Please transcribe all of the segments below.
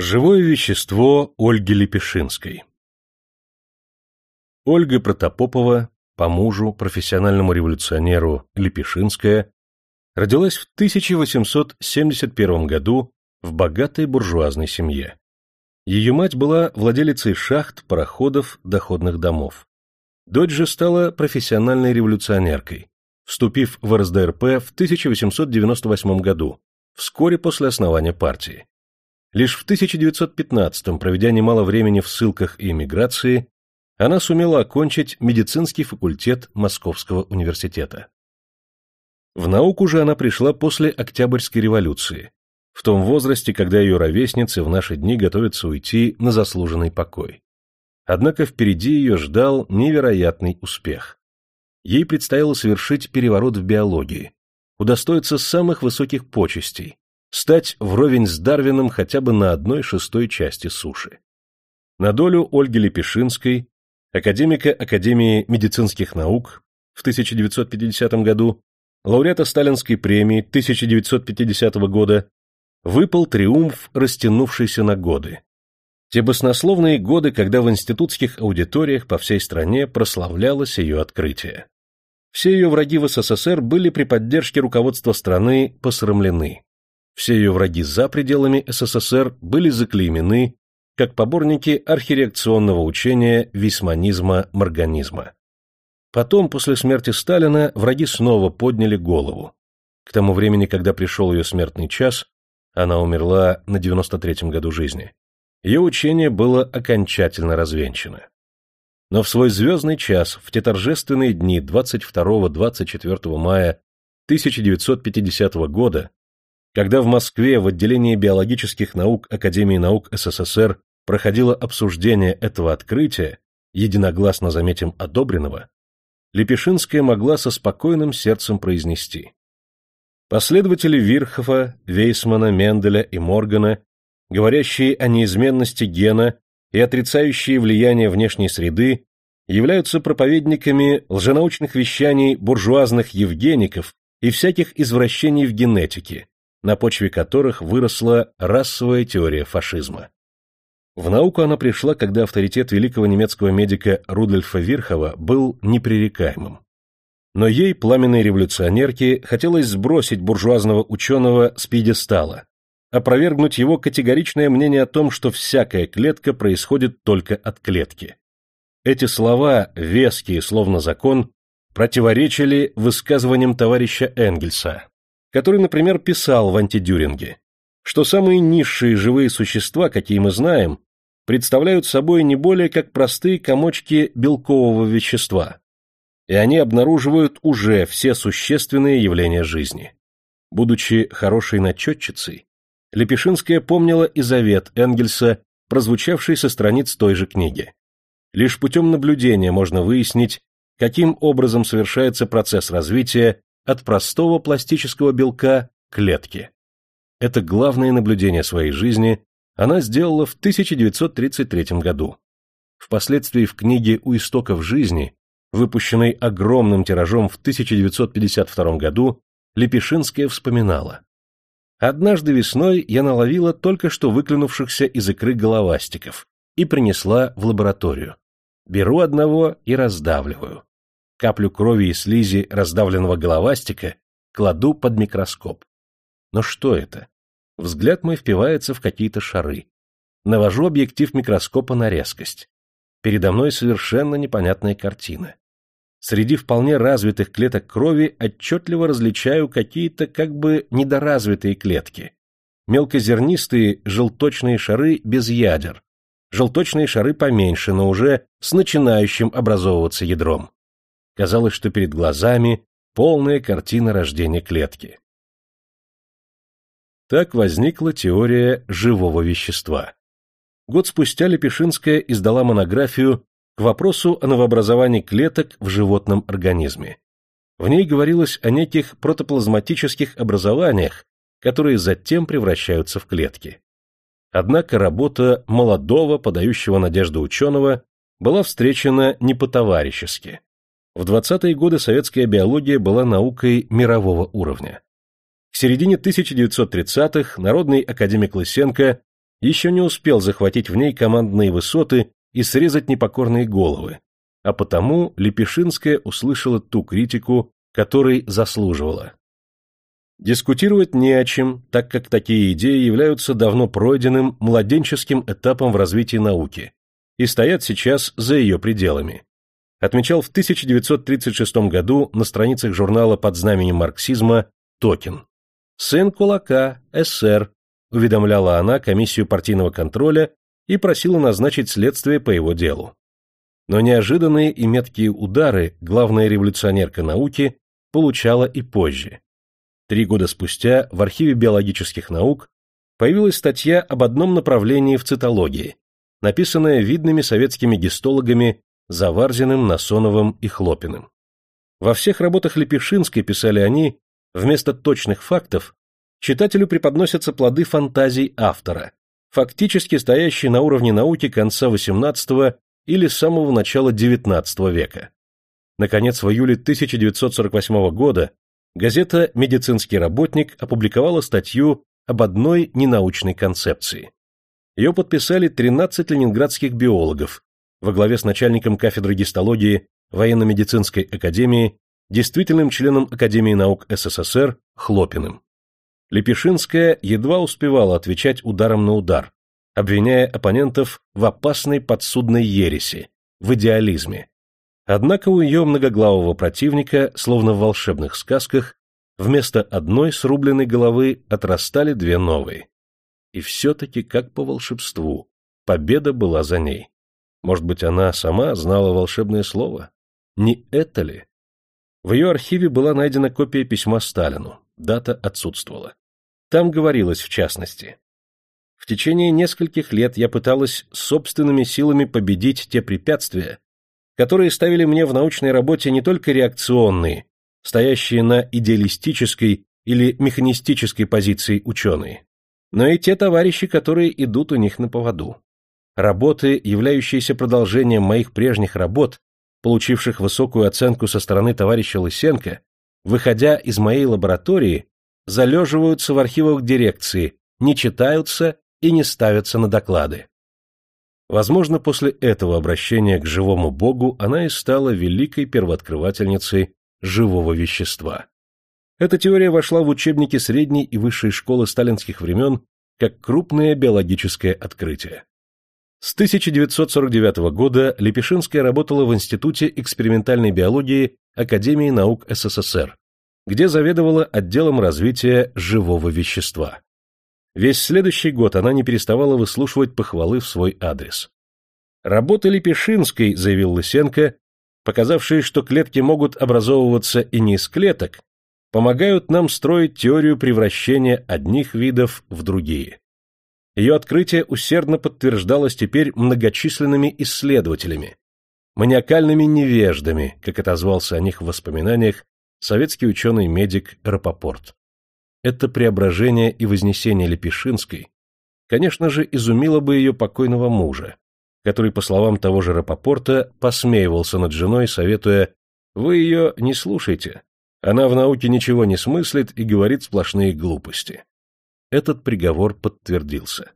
Живое вещество Ольги Лепешинской Ольга Протопопова, по мужу, профессиональному революционеру Лепешинская, родилась в 1871 году в богатой буржуазной семье. Ее мать была владелицей шахт, пароходов, доходных домов. Дочь же стала профессиональной революционеркой, вступив в РСДРП в 1898 году, вскоре после основания партии. Лишь в 1915 проведя немало времени в ссылках и эмиграции, она сумела окончить медицинский факультет Московского университета. В науку же она пришла после Октябрьской революции, в том возрасте, когда ее ровесницы в наши дни готовятся уйти на заслуженный покой. Однако впереди ее ждал невероятный успех. Ей предстояло совершить переворот в биологии, удостоиться самых высоких почестей, стать вровень с Дарвином хотя бы на одной шестой части суши. На долю Ольги Лепешинской, академика Академии медицинских наук в 1950 году, лауреата Сталинской премии 1950 года, выпал триумф, растянувшийся на годы. Те баснословные годы, когда в институтских аудиториях по всей стране прославлялось ее открытие. Все ее враги в СССР были при поддержке руководства страны посрамлены. Все ее враги за пределами СССР были заклеймены как поборники архиреакционного учения висманизма-морганизма. Потом, после смерти Сталина, враги снова подняли голову. К тому времени, когда пришел ее смертный час, она умерла на 93-м году жизни. Ее учение было окончательно развенчано. Но в свой звездный час, в те торжественные дни 22-24 мая 1950 года, когда в Москве в отделении биологических наук Академии наук СССР проходило обсуждение этого открытия, единогласно заметим одобренного, Лепешинская могла со спокойным сердцем произнести. Последователи Вирхова, Вейсмана, Менделя и Моргана, говорящие о неизменности гена и отрицающие влияние внешней среды, являются проповедниками лженаучных вещаний буржуазных евгеников и всяких извращений в генетике, на почве которых выросла расовая теория фашизма. В науку она пришла, когда авторитет великого немецкого медика Рудольфа Вирхова был непререкаемым но ей, пламенной революционерке, хотелось сбросить буржуазного ученого с пьедестала, опровергнуть его категоричное мнение о том, что всякая клетка происходит только от клетки. Эти слова, веские, словно закон, противоречили высказываниям товарища Энгельса, который, например, писал в антидюринге, что самые низшие живые существа, какие мы знаем, представляют собой не более как простые комочки белкового вещества, и они обнаруживают уже все существенные явления жизни. Будучи хорошей начетчицей, Лепешинская помнила и завет Энгельса, прозвучавший со страниц той же книги. Лишь путем наблюдения можно выяснить, каким образом совершается процесс развития от простого пластического белка к клетке. Это главное наблюдение своей жизни она сделала в 1933 году. Впоследствии в книге «У истоков жизни» выпущенной огромным тиражом в 1952 году, Лепешинская вспоминала. «Однажды весной я наловила только что выклюнувшихся из икры головастиков и принесла в лабораторию. Беру одного и раздавливаю. Каплю крови и слизи раздавленного головастика кладу под микроскоп. Но что это? Взгляд мой впивается в какие-то шары. Навожу объектив микроскопа на резкость. Передо мной совершенно непонятная картина. Среди вполне развитых клеток крови отчетливо различаю какие-то как бы недоразвитые клетки. Мелкозернистые желточные шары без ядер, желточные шары поменьше, но уже с начинающим образовываться ядром. Казалось, что перед глазами полная картина рождения клетки. Так возникла теория живого вещества. Год спустя Лепешинская издала монографию к вопросу о новообразовании клеток в животном организме. В ней говорилось о неких протоплазматических образованиях, которые затем превращаются в клетки. Однако работа молодого, подающего надежду ученого, была встречена не по-товарищески. В 20-е годы советская биология была наукой мирового уровня. К середине 1930-х народный академик Лысенко еще не успел захватить в ней командные высоты и срезать непокорные головы, а потому Лепешинская услышала ту критику, которой заслуживала. Дискутировать не о чем, так как такие идеи являются давно пройденным младенческим этапом в развитии науки и стоят сейчас за ее пределами. Отмечал в 1936 году на страницах журнала под знаменем марксизма Токин. «Сын кулака, СССР», уведомляла она комиссию партийного контроля и просила назначить следствие по его делу. Но неожиданные и меткие удары главная революционерка науки получала и позже. Три года спустя в архиве биологических наук появилась статья об одном направлении в цитологии, написанная видными советскими гистологами Заварзиным, Насоновым и Хлопиным. Во всех работах Лепешинской, писали они, вместо точных фактов читателю преподносятся плоды фантазий автора, фактически стоящие на уровне науки конца XVIII или самого начала XIX века. Наконец, в июле 1948 года газета «Медицинский работник» опубликовала статью об одной ненаучной концепции. Ее подписали 13 ленинградских биологов во главе с начальником кафедры гистологии военно-медицинской академии, действительным членом Академии наук СССР Хлопиным. Лепешинская едва успевала отвечать ударом на удар, обвиняя оппонентов в опасной подсудной ереси, в идеализме. Однако у ее многоглавого противника, словно в волшебных сказках, вместо одной срубленной головы отрастали две новые. И все-таки, как по волшебству, победа была за ней. Может быть, она сама знала волшебное слово? Не это ли? В ее архиве была найдена копия письма Сталину, дата отсутствовала. Там говорилось в частности. В течение нескольких лет я пыталась собственными силами победить те препятствия, которые ставили мне в научной работе не только реакционные, стоящие на идеалистической или механистической позиции ученые, но и те товарищи, которые идут у них на поводу. Работы, являющиеся продолжением моих прежних работ, получивших высокую оценку со стороны товарища Лысенко, выходя из моей лаборатории, залеживаются в архивах дирекции, не читаются и не ставятся на доклады. Возможно, после этого обращения к живому Богу она и стала великой первооткрывательницей живого вещества. Эта теория вошла в учебники средней и высшей школы сталинских времен как крупное биологическое открытие. С 1949 года Лепешинская работала в Институте экспериментальной биологии Академии наук СССР, где заведовала отделом развития живого вещества. Весь следующий год она не переставала выслушивать похвалы в свой адрес. Работы Лепешинской, заявил Лысенко, показавшие, что клетки могут образовываться и не из клеток, помогают нам строить теорию превращения одних видов в другие. Ее открытие усердно подтверждалось теперь многочисленными исследователями, маниакальными невеждами, как отозвался о них в воспоминаниях советский ученый-медик Рапопорт. Это преображение и вознесение Лепешинской, конечно же, изумило бы ее покойного мужа, который, по словам того же Рапопорта, посмеивался над женой, советуя «Вы ее не слушайте, она в науке ничего не смыслит и говорит сплошные глупости». Этот приговор подтвердился.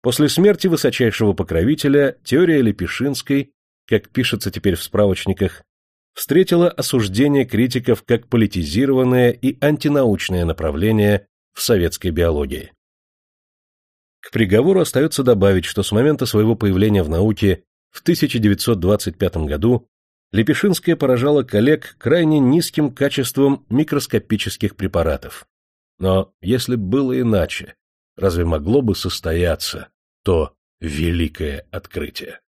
После смерти высочайшего покровителя теория Лепешинской, как пишется теперь в справочниках, встретила осуждение критиков как политизированное и антинаучное направление в советской биологии. К приговору остается добавить, что с момента своего появления в науке в 1925 году Лепешинская поражала коллег крайне низким качеством микроскопических препаратов. Но если было иначе, разве могло бы состояться то великое открытие?